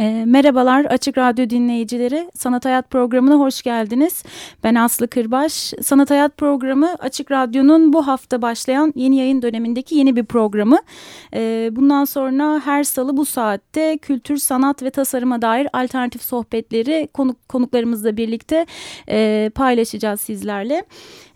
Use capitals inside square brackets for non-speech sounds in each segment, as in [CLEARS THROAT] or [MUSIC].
and merhabalar Açık Radyo dinleyicileri. Sanat Hayat programına hoş geldiniz. Ben Aslı Kırbaş. Sanat Hayat programı Açık Radyo'nun bu hafta başlayan yeni yayın dönemindeki yeni bir programı. E, bundan sonra her salı bu saatte kültür, sanat ve tasarıma dair alternatif sohbetleri konuk, konuklarımızla birlikte e, paylaşacağız sizlerle.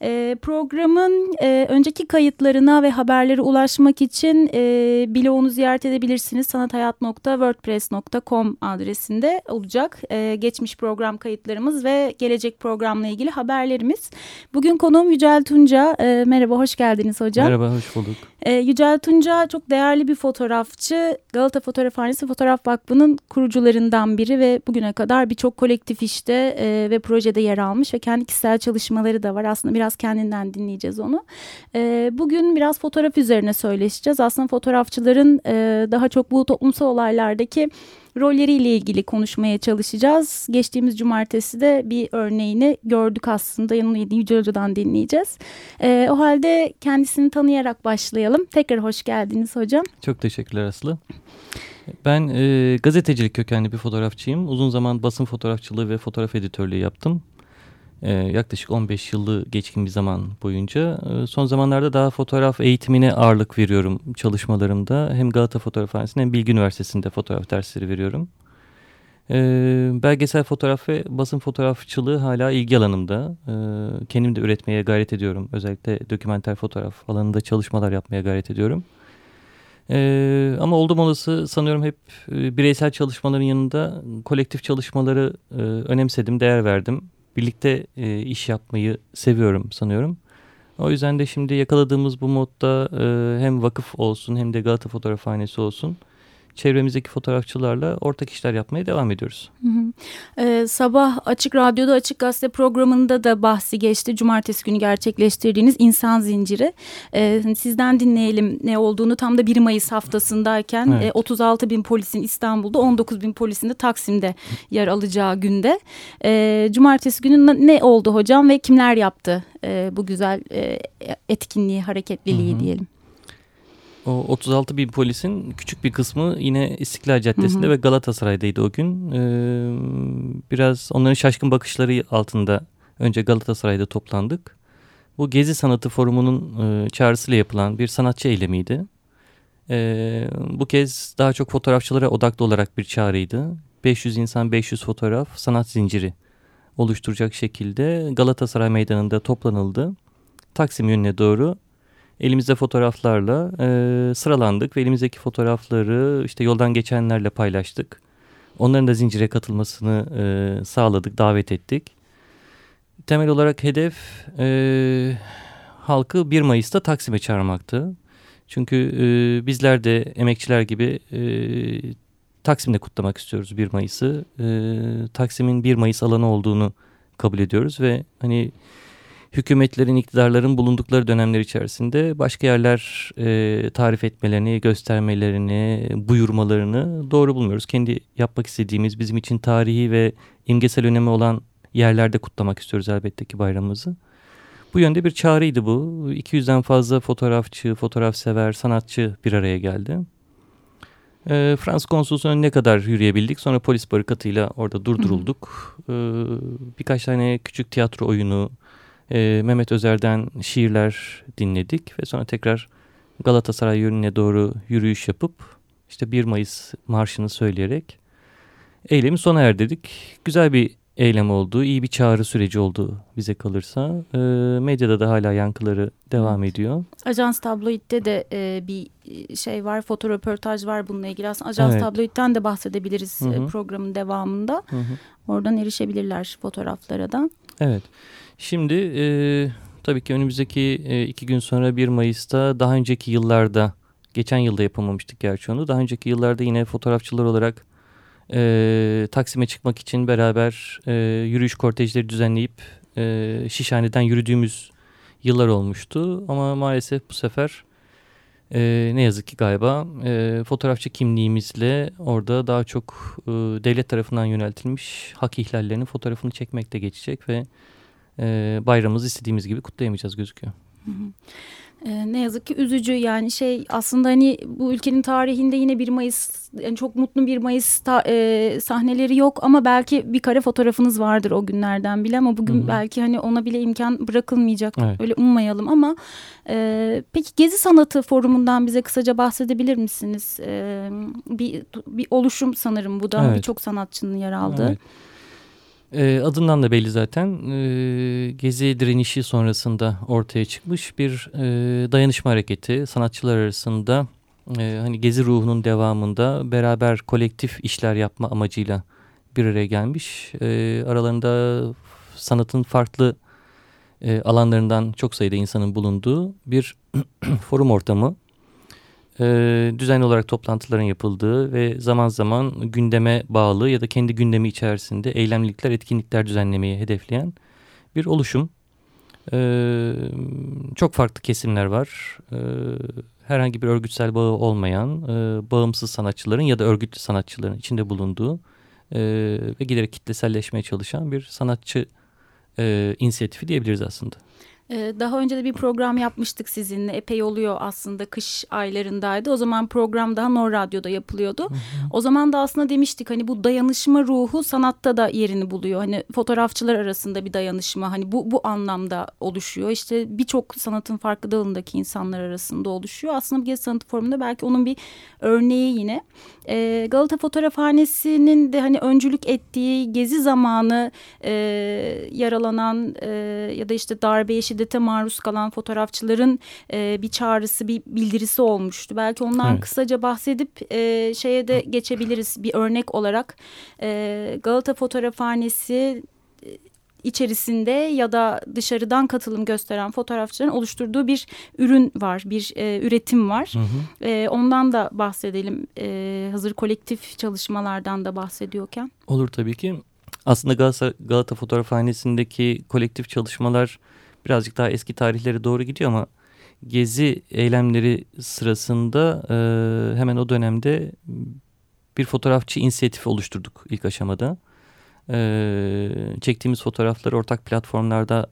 E, programın e, önceki kayıtlarına ve haberlere ulaşmak için e, bloğunu ziyaret edebilirsiniz. sanathayat.wordpress.com adresinde olacak. E, geçmiş program kayıtlarımız ve gelecek programla ilgili haberlerimiz. Bugün konuğum Yücel Tunca. E, merhaba, hoş geldiniz hocam. Merhaba, hoş bulduk. E, Yücel Tunca çok değerli bir fotoğrafçı. Galata Fotoğrafhanesi Fotoğraf Vakfı'nın kurucularından biri ve bugüne kadar birçok kolektif işte e, ve projede yer almış ve kendi kişisel çalışmaları da var. Aslında biraz kendinden dinleyeceğiz onu. E, bugün biraz fotoğraf üzerine söyleşeceğiz. Aslında fotoğrafçıların e, daha çok bu toplumsal olaylardaki rolleriyle ilgili konuşmaya çalışacağız. Geçtiğimiz cumartesi de bir örneğini gördük aslında. Yanılıydı Yüce Hoca'dan dinleyeceğiz. E, o halde kendisini tanıyarak başlayalım. Tekrar hoş geldiniz hocam. Çok teşekkürler Aslı. Ben e, gazetecilik kökenli bir fotoğrafçıyım. Uzun zaman basın fotoğrafçılığı ve fotoğraf editörlüğü yaptım. E, yaklaşık 15 yılı geçkin bir zaman boyunca. E, son zamanlarda daha fotoğraf eğitimine ağırlık veriyorum çalışmalarımda. Hem Galata Fotoğrafhanesi'nde hem Bilgi Üniversitesi'nde fotoğraf dersleri veriyorum. E, belgesel fotoğraf ve basın fotoğrafçılığı hala ilgi alanımda. Kendim de üretmeye gayret ediyorum. Özellikle dokümenter fotoğraf alanında çalışmalar yapmaya gayret ediyorum. Ee, ama oldum olası sanıyorum hep e, bireysel çalışmaların yanında kolektif çalışmaları e, önemsedim, değer verdim. Birlikte e, iş yapmayı seviyorum sanıyorum. O yüzden de şimdi yakaladığımız bu modda e, hem vakıf olsun hem de Galata Fotoğrafhanesi olsun çevremizdeki fotoğrafçılarla ortak işler yapmaya devam ediyoruz. Hı hı. Ee, sabah Açık Radyo'da Açık Gazete programında da bahsi geçti. Cumartesi günü gerçekleştirdiğiniz insan zinciri. Ee, sizden dinleyelim ne olduğunu tam da 1 Mayıs haftasındayken evet. e, 36 bin polisin İstanbul'da 19 bin polisin de Taksim'de yer alacağı günde. E, Cumartesi günü ne oldu hocam ve kimler yaptı e, bu güzel e, etkinliği, hareketliliği hı hı. diyelim? O 36 bin polisin küçük bir kısmı yine İstiklal Caddesi'nde hı hı. ve Galatasaray'daydı o gün. Ee, biraz onların şaşkın bakışları altında önce Galatasaray'da toplandık. Bu Gezi Sanatı Forumu'nun e, çağrısıyla yapılan bir sanatçı eylemiydi. E, bu kez daha çok fotoğrafçılara odaklı olarak bir çağrıydı. 500 insan 500 fotoğraf sanat zinciri oluşturacak şekilde Galatasaray Meydanı'nda toplanıldı. Taksim yönüne doğru elimizde fotoğraflarla e, sıralandık ve elimizdeki fotoğrafları işte yoldan geçenlerle paylaştık. Onların da zincire katılmasını e, sağladık, davet ettik. Temel olarak hedef e, halkı 1 Mayıs'ta Taksim'e çağırmaktı. Çünkü e, bizler de emekçiler gibi e, Taksim'de kutlamak istiyoruz 1 Mayıs'ı. E, Taksim'in 1 Mayıs alanı olduğunu kabul ediyoruz ve hani hükümetlerin, iktidarların bulundukları dönemler içerisinde başka yerler e, tarif etmelerini, göstermelerini, buyurmalarını doğru bulmuyoruz. Kendi yapmak istediğimiz, bizim için tarihi ve imgesel önemi olan yerlerde kutlamak istiyoruz elbette ki bayramımızı. Bu yönde bir çağrıydı bu. 200'den fazla fotoğrafçı, fotoğraf sever, sanatçı bir araya geldi. E, Fransız konsolosunun önüne kadar yürüyebildik. Sonra polis barikatıyla orada durdurulduk. E, birkaç tane küçük tiyatro oyunu, e, Mehmet Özer'den şiirler dinledik ve sonra tekrar Galatasaray yönüne doğru yürüyüş yapıp işte 1 Mayıs marşını söyleyerek eylemi sona erdirdik. Güzel bir eylem oldu, iyi bir çağrı süreci oldu bize kalırsa. E, medyada da hala yankıları devam ediyor. Ajans Tabloid'de de e, bir şey var, fotoröportaj var bununla ilgili. Aslında Ajans evet. Tabloid'den de bahsedebiliriz Hı -hı. programın devamında. Hı -hı. Oradan erişebilirler fotoğraflara da. Evet. Şimdi e, tabii ki önümüzdeki e, iki gün sonra 1 Mayıs'ta daha önceki yıllarda Geçen yılda yapamamıştık gerçi onu. Daha önceki yıllarda yine fotoğrafçılar olarak e, Taksim'e çıkmak için beraber e, yürüyüş kortejleri düzenleyip e, Şişhane'den yürüdüğümüz yıllar olmuştu. Ama maalesef bu sefer e, ne yazık ki galiba e, fotoğrafçı kimliğimizle orada daha çok e, devlet tarafından yöneltilmiş hak ihlallerinin fotoğrafını çekmekte geçecek ve e, bayramımızı istediğimiz gibi kutlayamayacağız gözüküyor. Hı hı. Ee, ne yazık ki üzücü yani şey aslında hani bu ülkenin tarihinde yine 1 Mayıs yani çok mutlu 1 Mayıs ta, e, sahneleri yok ama belki bir kare fotoğrafınız vardır o günlerden bile ama bugün Hı -hı. belki hani ona bile imkan bırakılmayacak evet. öyle ummayalım ama e, peki Gezi Sanatı Forumu'ndan bize kısaca bahsedebilir misiniz? E, bir, bir oluşum sanırım bu da evet. birçok sanatçının yer aldığı. Evet. E, adından da belli zaten. E, Gezi direnişi sonrasında ortaya çıkmış bir e, dayanışma hareketi. Sanatçılar arasında e, hani Gezi ruhunun devamında beraber kolektif işler yapma amacıyla bir araya gelmiş. E, aralarında sanatın farklı e, alanlarından çok sayıda insanın bulunduğu bir [CLEARS THROAT] forum ortamı e, düzenli olarak toplantıların yapıldığı ve zaman zaman gündeme bağlı ya da kendi gündemi içerisinde eylemlilikler, etkinlikler düzenlemeyi hedefleyen bir oluşum. E, çok farklı kesimler var. E, herhangi bir örgütsel bağı olmayan, e, bağımsız sanatçıların ya da örgütlü sanatçıların içinde bulunduğu e, ve giderek kitleselleşmeye çalışan bir sanatçı e, inisiyatifi diyebiliriz aslında. Ee, daha önce de bir program yapmıştık sizinle. Epey oluyor aslında kış aylarındaydı. O zaman program daha Nor Radyo'da yapılıyordu. Hı hı. O zaman da aslında demiştik hani bu dayanışma ruhu sanatta da yerini buluyor. Hani fotoğrafçılar arasında bir dayanışma hani bu bu anlamda oluşuyor. İşte birçok sanatın farklı dalındaki insanlar arasında oluşuyor. Aslında bir Gezi Sanatı Forumu'nda belki onun bir örneği yine. Ee, Galata Fotoğrafhanesi'nin de hani öncülük ettiği gezi zamanı e, yaralanan e, ya da işte darbeye şiddete maruz kalan fotoğrafçıların e, bir çağrısı, bir bildirisi olmuştu. Belki ondan evet. kısaca bahsedip e, şeye de geçebiliriz bir örnek olarak. E, Galata Fotoğrafhanesi e, içerisinde ya da dışarıdan katılım gösteren fotoğrafçıların oluşturduğu bir ürün var, bir e, üretim var. Hı hı. E, ondan da bahsedelim. E, hazır kolektif çalışmalardan da bahsediyorken. Olur tabii ki. Aslında Galata, Galata Fotoğrafhanesi'ndeki kolektif çalışmalar birazcık daha eski tarihlere doğru gidiyor ama gezi eylemleri sırasında e, hemen o dönemde bir fotoğrafçı inisiyatifi oluşturduk ilk aşamada. E, çektiğimiz fotoğrafları ortak platformlarda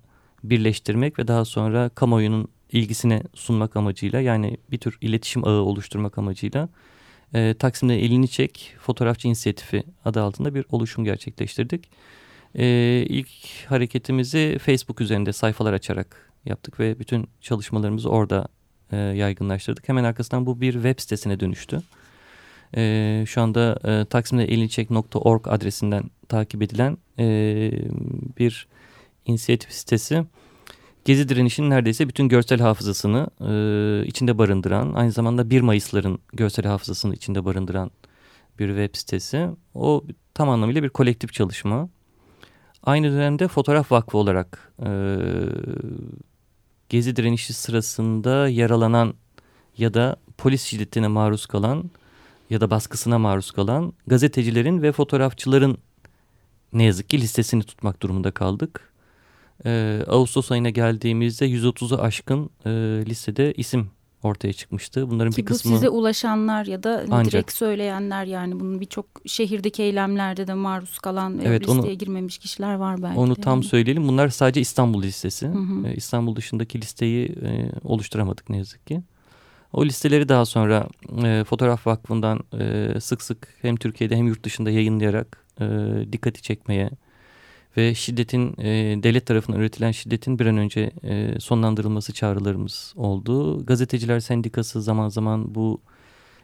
birleştirmek ve daha sonra kamuoyunun ilgisine sunmak amacıyla yani bir tür iletişim ağı oluşturmak amacıyla e, Taksim'de elini çek fotoğrafçı inisiyatifi adı altında bir oluşum gerçekleştirdik. E, ilk hareketimizi Facebook üzerinde sayfalar açarak yaptık ve bütün çalışmalarımızı orada e, yaygınlaştırdık. Hemen arkasından bu bir web sitesine dönüştü. E, şu anda e, taksimde elinçek.org adresinden takip edilen e, bir inisiyatif sitesi. Gezi direnişinin neredeyse bütün görsel hafızasını e, içinde barındıran, aynı zamanda 1 Mayıs'ların görsel hafızasını içinde barındıran bir web sitesi. O tam anlamıyla bir kolektif çalışma. Aynı dönemde Fotoğraf Vakfı olarak e, Gezi direnişi sırasında yaralanan ya da polis şiddetine maruz kalan ya da baskısına maruz kalan gazetecilerin ve fotoğrafçıların ne yazık ki listesini tutmak durumunda kaldık. Ee, Ağustos ayına geldiğimizde 130'u aşkın e, listede isim ortaya çıkmıştı. Bunların Ki bir kısmı bu size ulaşanlar ya da ancak, direkt söyleyenler yani bunun birçok şehirdeki eylemlerde de maruz kalan evet, listeye onu, girmemiş kişiler var belki. Onu tam yani. söyleyelim. Bunlar sadece İstanbul listesi. Hı hı. Ee, İstanbul dışındaki listeyi e, oluşturamadık ne yazık ki. O listeleri daha sonra e, Fotoğraf Vakfı'ndan e, sık sık hem Türkiye'de hem yurt dışında yayınlayarak e, dikkati çekmeye ve şiddetin e, devlet tarafından üretilen şiddetin bir an önce e, sonlandırılması çağrılarımız oldu. Gazeteciler Sendikası zaman zaman bu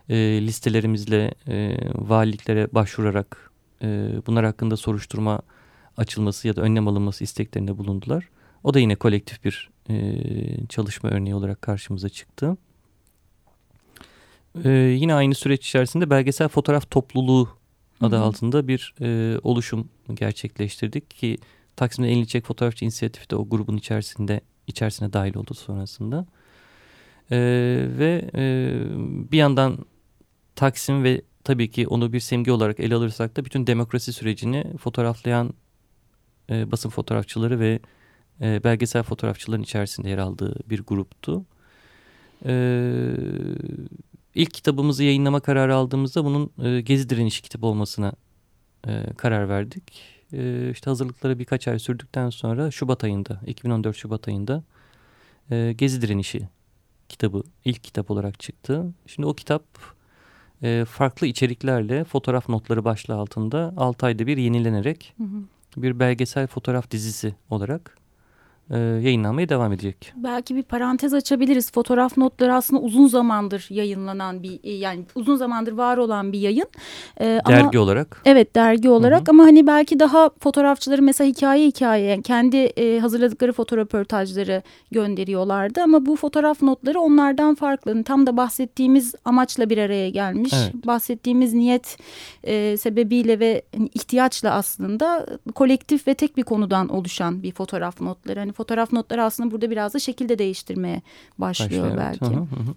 e, listelerimizle e, valiliklere başvurarak e, bunlar hakkında soruşturma açılması ya da önlem alınması isteklerinde bulundular. O da yine kolektif bir e, çalışma örneği olarak karşımıza çıktı. E, yine aynı süreç içerisinde belgesel fotoğraf topluluğu adı Hı -hı. altında bir e, oluşum gerçekleştirdik ki Taksim'de Elini Çek Fotoğrafçı İnisiyatifi de o grubun içerisinde içerisine dahil oldu sonrasında. E, ve e, bir yandan Taksim ve tabii ki onu bir simge olarak ele alırsak da bütün demokrasi sürecini fotoğraflayan e, basın fotoğrafçıları ve e, belgesel fotoğrafçıların içerisinde yer aldığı bir gruptu. E, ilk kitabımızı yayınlama kararı aldığımızda bunun e, Gezi Direnişi kitabı olmasına e, karar verdik. E, işte hazırlıkları birkaç ay sürdükten sonra Şubat ayında, 2014 Şubat ayında e, Gezi Direnişi kitabı ilk kitap olarak çıktı. Şimdi o kitap e, farklı içeriklerle fotoğraf notları başlığı altında 6 ayda bir yenilenerek hı hı. bir belgesel fotoğraf dizisi olarak e, yayınlanmaya devam edecek. Belki bir parantez açabiliriz. Fotoğraf notları aslında uzun zamandır yayınlanan bir e, yani uzun zamandır var olan bir yayın. Ee, dergi ama, olarak. Evet dergi olarak Hı -hı. ama hani belki daha fotoğrafçıları mesela hikaye hikaye kendi e, hazırladıkları fotoğraförtajları gönderiyorlardı ama bu fotoğraf notları onlardan farklı. Tam da bahsettiğimiz amaçla bir araya gelmiş. Evet. Bahsettiğimiz niyet e, sebebiyle ve hani, ihtiyaçla aslında kolektif ve tek bir konudan oluşan bir fotoğraf notları. Hani fotoğraf notları aslında burada biraz da şekilde değiştirmeye başlıyor, başlıyor belki. Evet. Hı hı.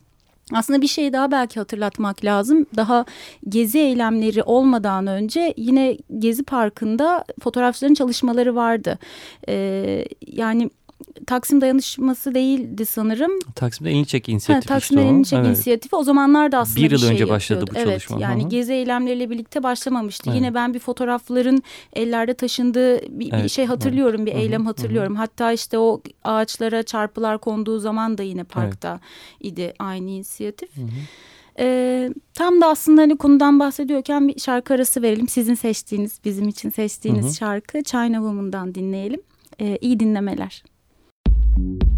Aslında bir şey daha belki hatırlatmak lazım. Daha gezi eylemleri olmadan önce yine Gezi Parkı'nda fotoğrafçıların çalışmaları vardı. Ee, yani Taksim dayanışması değildi sanırım. Taksim'de Elinçek inisiyatifi ha, Taksim'de işte Elinçek evet. inisiyatifi o zamanlar da aslında bir yıl bir şey önce başladı bu çalışma. Evet yani Hı -hı. gezi eylemleriyle birlikte başlamamıştı. Evet. Yine ben bir fotoğrafların ellerde taşındığı bir, evet. bir şey hatırlıyorum, evet. bir eylem hatırlıyorum. Hı -hı. Hatta işte o ağaçlara çarpılar konduğu zaman da yine parkta evet. idi aynı inisiyatif. Hı -hı. Ee, tam da aslında hani konudan bahsediyorken bir şarkı arası verelim. Sizin seçtiğiniz, bizim için seçtiğiniz hı hı. şarkı China Woman'dan dinleyelim. Ee, iyi dinlemeler. thank you.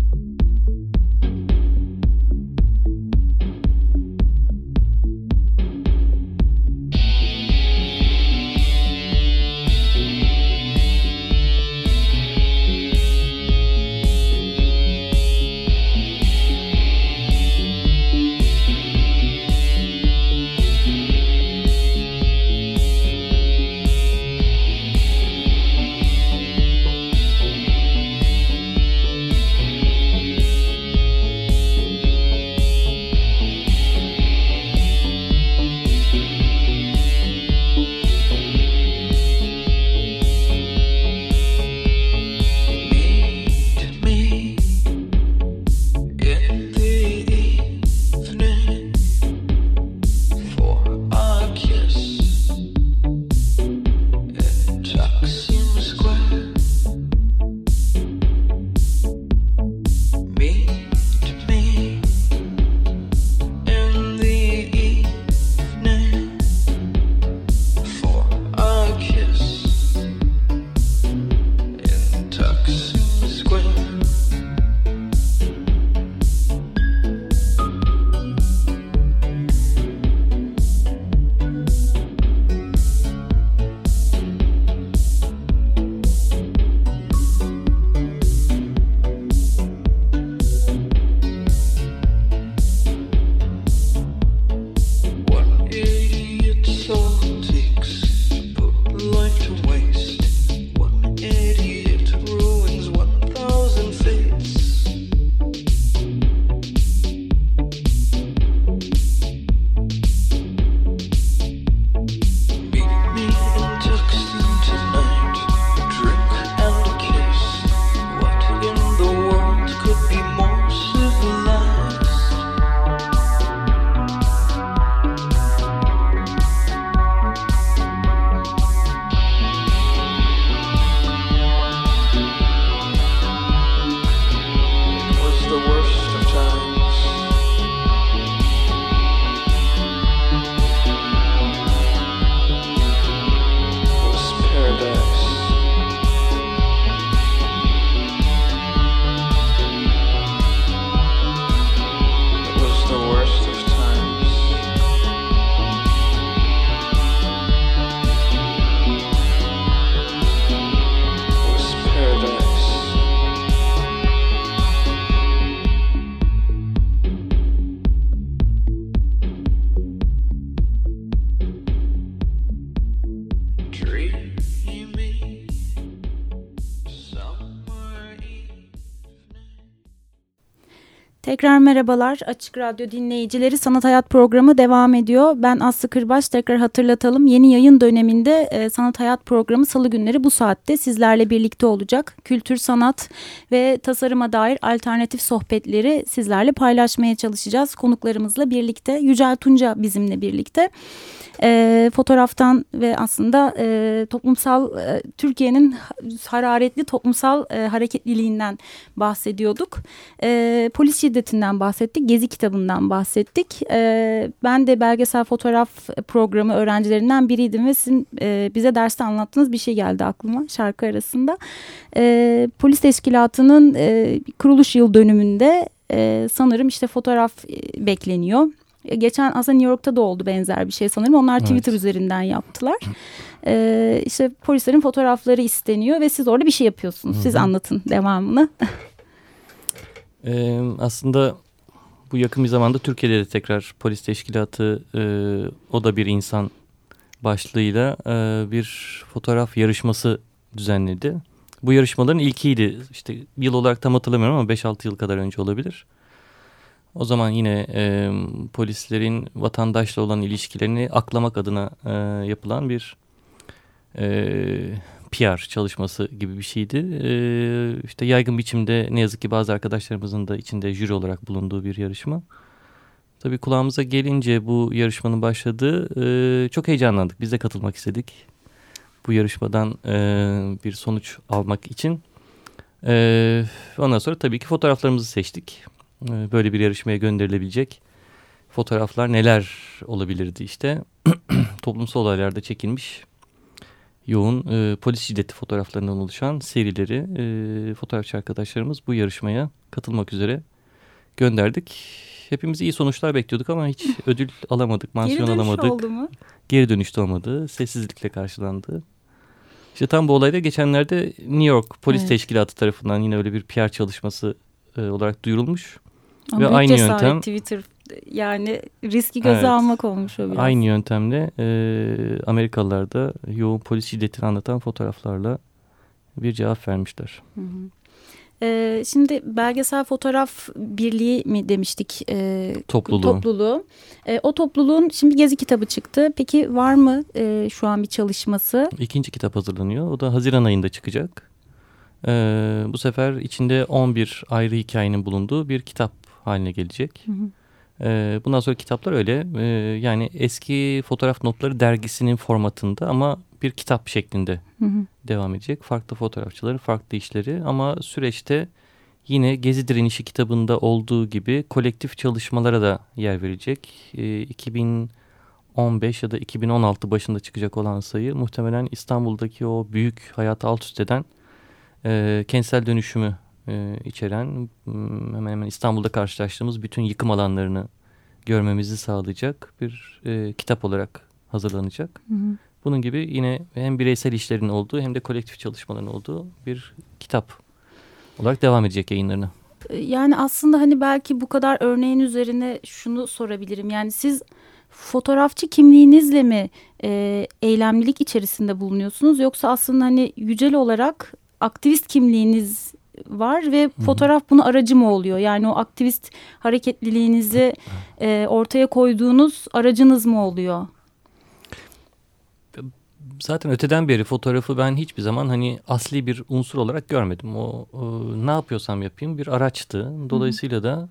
Tekrar merhabalar Açık Radyo dinleyicileri. Sanat Hayat programı devam ediyor. Ben Aslı Kırbaş tekrar hatırlatalım. Yeni yayın döneminde e, Sanat Hayat programı salı günleri bu saatte sizlerle birlikte olacak. Kültür, sanat ve tasarıma dair alternatif sohbetleri sizlerle paylaşmaya çalışacağız. Konuklarımızla birlikte Yücel Tunca bizimle birlikte e, fotoğraftan ve aslında e, toplumsal e, Türkiye'nin hararetli toplumsal e, hareketliliğinden bahsediyorduk. E, polis şiddetinden bahsettik, Gezi kitabından bahsettik. E, ben de belgesel fotoğraf programı öğrencilerinden biriydim ve sizin e, bize derste anlattığınız bir şey geldi aklıma şarkı arasında. E, polis teşkilatının e, kuruluş yıl dönümünde e, sanırım işte fotoğraf e, bekleniyor Geçen aslında New York'ta da oldu benzer bir şey sanırım. Onlar evet. Twitter üzerinden yaptılar. Ee, işte polislerin fotoğrafları isteniyor ve siz orada bir şey yapıyorsunuz. Siz anlatın devamını. [LAUGHS] ee, aslında bu yakın bir zamanda Türkiye'de de tekrar polis teşkilatı e, o da bir insan başlığıyla e, bir fotoğraf yarışması düzenledi. Bu yarışmaların ilkiydi. İşte yıl olarak tam hatırlamıyorum ama 5-6 yıl kadar önce olabilir. O zaman yine e, polislerin vatandaşla olan ilişkilerini aklamak adına e, yapılan bir e, PR çalışması gibi bir şeydi. E, işte yaygın biçimde ne yazık ki bazı arkadaşlarımızın da içinde jüri olarak bulunduğu bir yarışma. Tabii kulağımıza gelince bu yarışmanın başladığı e, çok heyecanlandık. Biz de katılmak istedik. Bu yarışmadan e, bir sonuç almak için. E, ondan sonra tabii ki fotoğraflarımızı seçtik. Ee, böyle bir yarışmaya gönderilebilecek fotoğraflar neler olabilirdi işte. [CLEARS THROAT] Toplumsal olaylarda çekilmiş yoğun e, polis şiddeti fotoğraflarından oluşan serileri e, fotoğrafçı arkadaşlarımız bu yarışmaya katılmak üzere gönderdik. Hepimiz iyi sonuçlar bekliyorduk ama hiç [LAUGHS] ödül alamadık, mansiyon Geri alamadık. oldu mu? Geri dönüşte olmadı, sessizlikle karşılandı. İşte tam bu olayda geçenlerde New York Polis evet. Teşkilatı tarafından yine öyle bir PR çalışması e, olarak duyurulmuş. Ama Ve aynı yöntem Twitter yani riski göze evet, almak olmuş o biraz. Aynı yöntemle e, Amerikalılar da yoğun polis şiddetini anlatan fotoğraflarla bir cevap vermişler. Hı hı. Ee, şimdi belgesel fotoğraf birliği mi demiştik? E, topluluğu. Topluluğu. E, o topluluğun şimdi gezi kitabı çıktı. Peki var mı e, şu an bir çalışması? İkinci kitap hazırlanıyor. O da Haziran ayında çıkacak. E, bu sefer içinde 11 ayrı hikayenin bulunduğu bir kitap haline gelecek. Hı hı. E, bundan sonra kitaplar öyle e, yani eski fotoğraf notları dergisinin formatında ama bir kitap şeklinde hı hı. devam edecek. Farklı fotoğrafçıların farklı işleri ama süreçte yine Gezi Direnişi kitabında olduğu gibi kolektif çalışmalara da yer verecek. E, 2015 ya da 2016 başında çıkacak olan sayı muhtemelen İstanbul'daki o büyük hayatı alt üst eden e, kentsel dönüşümü e, içeren hemen hemen İstanbul'da karşılaştığımız bütün yıkım alanlarını görmemizi sağlayacak bir e, kitap olarak hazırlanacak. Hı hı. Bunun gibi yine hem bireysel işlerin olduğu hem de kolektif çalışmaların olduğu bir kitap olarak devam edecek yayınlarına. Yani aslında hani belki bu kadar örneğin üzerine şunu sorabilirim. Yani siz fotoğrafçı kimliğinizle mi e, eylemlilik içerisinde bulunuyorsunuz yoksa aslında hani yücel olarak aktivist kimliğiniz var ve Hı-hı. fotoğraf bunu aracı mı oluyor? Yani o aktivist hareketliliğinizi e, ortaya koyduğunuz aracınız mı oluyor? Zaten öteden beri fotoğrafı ben hiçbir zaman hani asli bir unsur olarak görmedim. O, o ne yapıyorsam yapayım bir araçtı. Dolayısıyla Hı-hı. da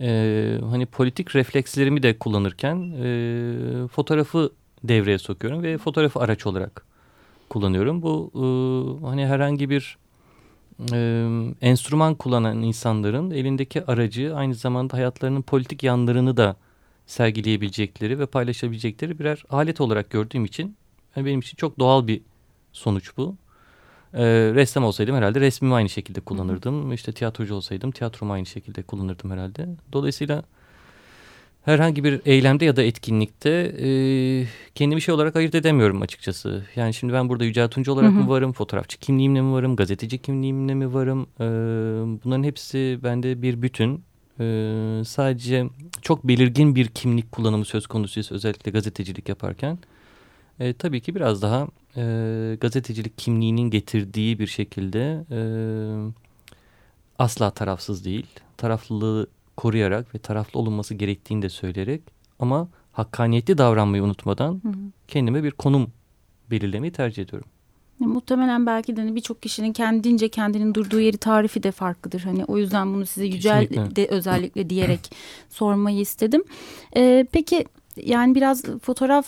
e, hani politik reflekslerimi de kullanırken e, fotoğrafı devreye sokuyorum ve fotoğrafı araç olarak kullanıyorum. Bu e, hani herhangi bir e, enstrüman kullanan insanların elindeki aracı aynı zamanda hayatlarının politik yanlarını da sergileyebilecekleri ve paylaşabilecekleri birer alet olarak gördüğüm için yani benim için çok doğal bir sonuç bu. E, ressam olsaydım herhalde resmimi aynı şekilde kullanırdım. İşte tiyatrocu olsaydım tiyatromu aynı şekilde kullanırdım herhalde. Dolayısıyla herhangi bir eylemde ya da etkinlikte e, kendimi şey olarak ayırt edemiyorum açıkçası. Yani şimdi ben burada Yücel Tuncu olarak hı hı. mı varım, fotoğrafçı kimliğimle mi varım, gazeteci kimliğimle mi varım? E, bunların hepsi bende bir bütün. E, sadece çok belirgin bir kimlik kullanımı söz konusuysa özellikle gazetecilik yaparken. E, tabii ki biraz daha e, gazetecilik kimliğinin getirdiği bir şekilde e, asla tarafsız değil. Taraflılığı koruyarak ve taraflı olunması gerektiğini de söyleyerek ama hakkaniyetli davranmayı unutmadan Hı hı. kendime bir konum belirlemeyi tercih ediyorum. Ya, Muhtemelen belki de hani birçok kişinin kendince kendinin durduğu yeri tarifi de farklıdır. Hani o yüzden bunu size Yücel Kesinlikle. de özellikle diyerek [CLEARS THROAT] sormayı istedim. Ee, peki yani biraz fotoğraf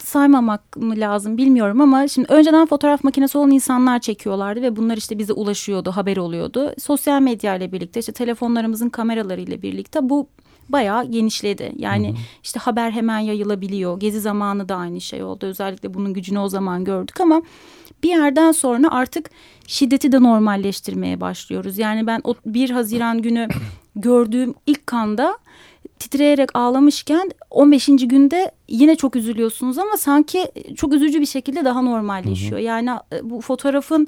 saymamak mı lazım bilmiyorum ama şimdi önceden fotoğraf makinesi olan insanlar çekiyorlardı ve bunlar işte bize ulaşıyordu, haber oluyordu. Sosyal medya ile birlikte işte telefonlarımızın kameraları ile birlikte bu bayağı genişledi. Yani Hı hı. işte haber hemen yayılabiliyor. Gezi zamanı da aynı şey oldu. Özellikle bunun gücünü o zaman gördük ama bir yerden sonra artık şiddeti de normalleştirmeye başlıyoruz. Yani ben o 1 Haziran günü gördüğüm ilk kanda titreyerek ağlamışken 15. günde yine çok üzülüyorsunuz ama sanki çok üzücü bir şekilde daha normalleşiyor. Yani e, bu fotoğrafın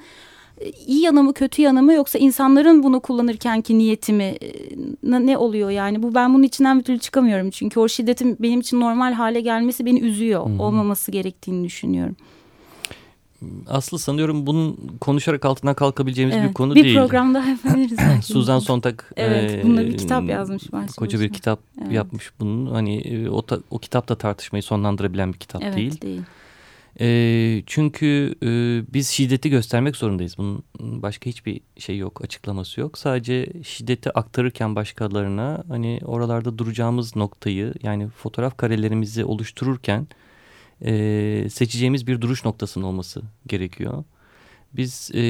e, iyi yanı mı kötü yanı mı yoksa insanların bunu kullanırkenki niyeti mi e, ne ne oluyor yani bu ben bunun içinden bir türlü çıkamıyorum çünkü o şiddetin benim için normal hale gelmesi beni üzüyor Hı hı. olmaması gerektiğini düşünüyorum. Aslı sanıyorum bunun konuşarak altından kalkabileceğimiz Evet, bir konu bir değil. program daha yapabiliriz. [LAUGHS] Suzan Sontag Evet, e, bununla bir kitap yazmış başlı Koca bir kitap Evet. yapmış bunun. Hani e, o, ta- o kitap da tartışmayı sonlandırabilen bir kitap Evet değil. değil. E, çünkü e, biz şiddeti göstermek zorundayız. Bunun başka hiçbir şey yok, açıklaması yok. Sadece şiddeti aktarırken başkalarına hani oralarda duracağımız noktayı yani fotoğraf karelerimizi oluştururken e, seçeceğimiz bir duruş noktasının olması gerekiyor. Biz e,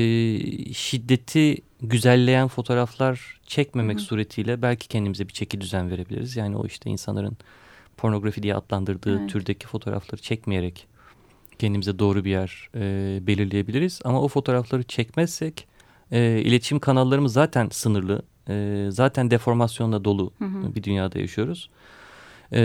şiddeti güzelleyen fotoğraflar çekmemek Hı suretiyle belki kendimize bir çeki düzen verebiliriz. Yani o işte insanların pornografi diye adlandırdığı Evet. türdeki fotoğrafları çekmeyerek kendimize doğru bir yer e, belirleyebiliriz. Ama o fotoğrafları çekmezsek e, iletişim kanallarımız zaten sınırlı. E, zaten deformasyonla dolu Hı hı. bir dünyada yaşıyoruz. E,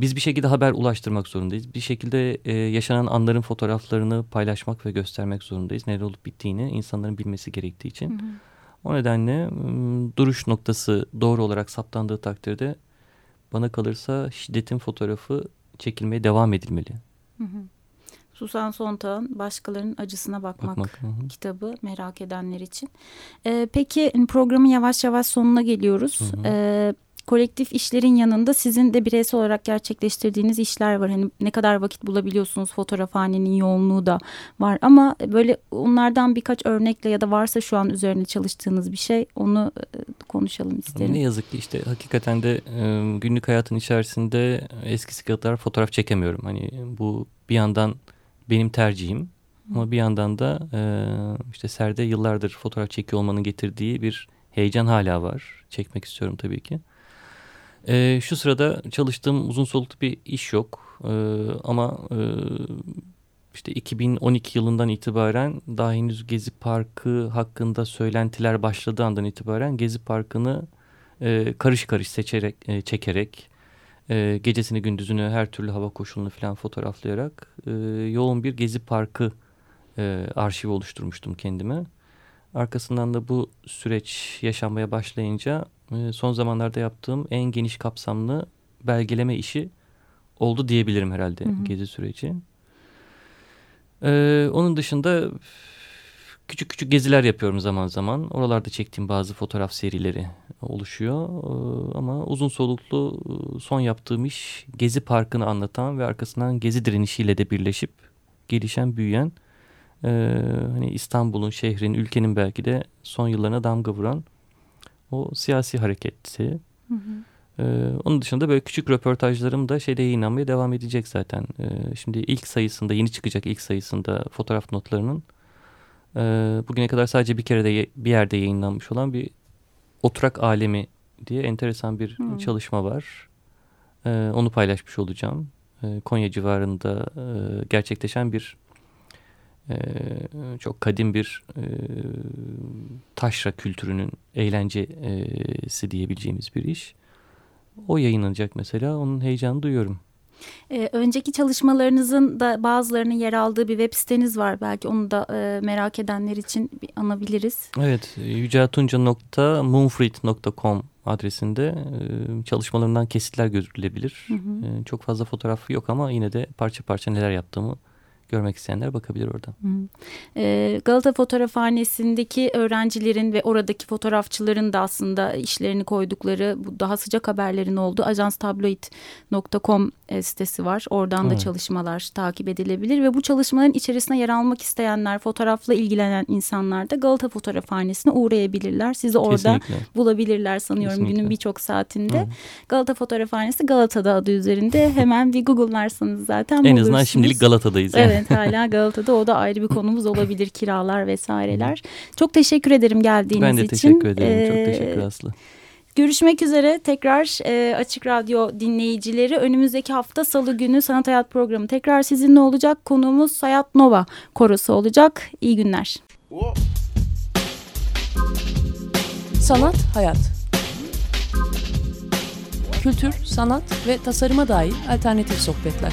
biz bir şekilde haber ulaştırmak zorundayız. Bir şekilde e, yaşanan anların fotoğraflarını paylaşmak ve göstermek zorundayız. Neler olup bittiğini insanların bilmesi gerektiği için. Hı hı. O nedenle duruş noktası doğru olarak saptandığı takdirde bana kalırsa şiddetin fotoğrafı çekilmeye devam edilmeli. Hı hı. Susan Sontag'ın Başkalarının Acısına Bakmak, Bakmak. hı hı. kitabı merak edenler için. Ee, peki programın yavaş yavaş sonuna geliyoruz. Hı hı. Ee, kolektif işlerin yanında sizin de bireysel olarak gerçekleştirdiğiniz işler var. Hani ne kadar vakit bulabiliyorsunuz fotoğrafhanenin yoğunluğu da var ama böyle onlardan birkaç örnekle ya da varsa şu an üzerine çalıştığınız bir şey onu e, konuşalım isterim. Ne yazık ki işte hakikaten de e, günlük hayatın içerisinde eskisi kadar fotoğraf çekemiyorum. Hani bu bir yandan benim tercihim ama bir yandan da e, işte Serde yıllardır fotoğraf çekiyor olmanın getirdiği bir heyecan hala var. Çekmek istiyorum tabii ki. E, şu sırada çalıştığım uzun soluklu bir iş yok. E, ama e, işte 2012 yılından itibaren daha henüz Gezi Parkı hakkında söylentiler başladığı andan itibaren Gezi Parkı'nı e, karış karış seçerek, e, çekerek e, gecesini gündüzünü her türlü hava koşulunu falan fotoğraflayarak e, yoğun bir Gezi Parkı e, arşivi oluşturmuştum kendime. Arkasından da bu süreç yaşanmaya başlayınca e, son zamanlarda yaptığım en geniş kapsamlı belgeleme işi oldu diyebilirim herhalde Hı hı. gezi süreci. Ee, onun dışında küçük küçük geziler yapıyorum zaman zaman. Oralarda çektiğim bazı fotoğraf serileri oluşuyor. Ee, ama uzun soluklu e, son yaptığım iş Gezi Parkı'nı anlatan ve arkasından Gezi direnişiyle de birleşip gelişen, büyüyen e, hani İstanbul'un, şehrin, ülkenin belki de son yıllarına damga vuran o siyasi hareketi. Hı hı. Ee, onun dışında böyle küçük röportajlarım da şeyde yayınlanmaya devam edecek zaten. Ee, şimdi ilk sayısında yeni çıkacak ilk sayısında fotoğraf notlarının e, bugüne kadar sadece bir kere de bir yerde yayınlanmış olan bir oturak alemi diye enteresan bir Hmm. çalışma var. Ee, onu paylaşmış olacağım. Ee, Konya civarında e, gerçekleşen bir e, çok kadim bir e, taşra kültürünün eğlencesi diyebileceğimiz bir iş. O yayınlanacak mesela. Onun heyecanını duyuyorum. Ee, önceki çalışmalarınızın da bazılarının yer aldığı bir web siteniz var. Belki onu da e, merak edenler için bir anabiliriz. Evet, yüceltunca.moonfreet.com adresinde e, çalışmalarından kesitler görülebilir. Hı hı. E, çok fazla fotoğrafı yok ama yine de parça parça neler yaptığımı görmek isteyenler bakabilir oradan. E, Galata Fotoğrafhanesi'ndeki öğrencilerin ve oradaki fotoğrafçıların da aslında işlerini koydukları bu daha sıcak haberlerin olduğu ajanstabloid.com e, sitesi var. Oradan da Evet. çalışmalar takip edilebilir ve bu çalışmaların içerisine yer almak isteyenler, fotoğrafla ilgilenen insanlar da Galata Fotoğrafhanesi'ne uğrayabilirler. Sizi orada Kesinlikle. bulabilirler sanıyorum Kesinlikle. günün birçok saatinde. Evet. Galata Fotoğrafhanesi Galata'da adı üzerinde. Hemen bir Google'larsanız zaten En bulursunuz. azından şimdilik Galata'dayız. Yani. Evet hala Galata'da o da ayrı bir konumuz olabilir kiralar vesaireler. Çok teşekkür ederim geldiğiniz Ben de için. teşekkür ederim. Ee, Çok teşekkür Aslı. Görüşmek üzere tekrar e, Açık Radyo dinleyicileri. Önümüzdeki hafta Salı günü Sanat Hayat programı tekrar sizinle olacak. Konuğumuz Hayat Nova korosu olacak. İyi günler. Sanat, hayat. Kültür, sanat ve tasarıma dair alternatif sohbetler.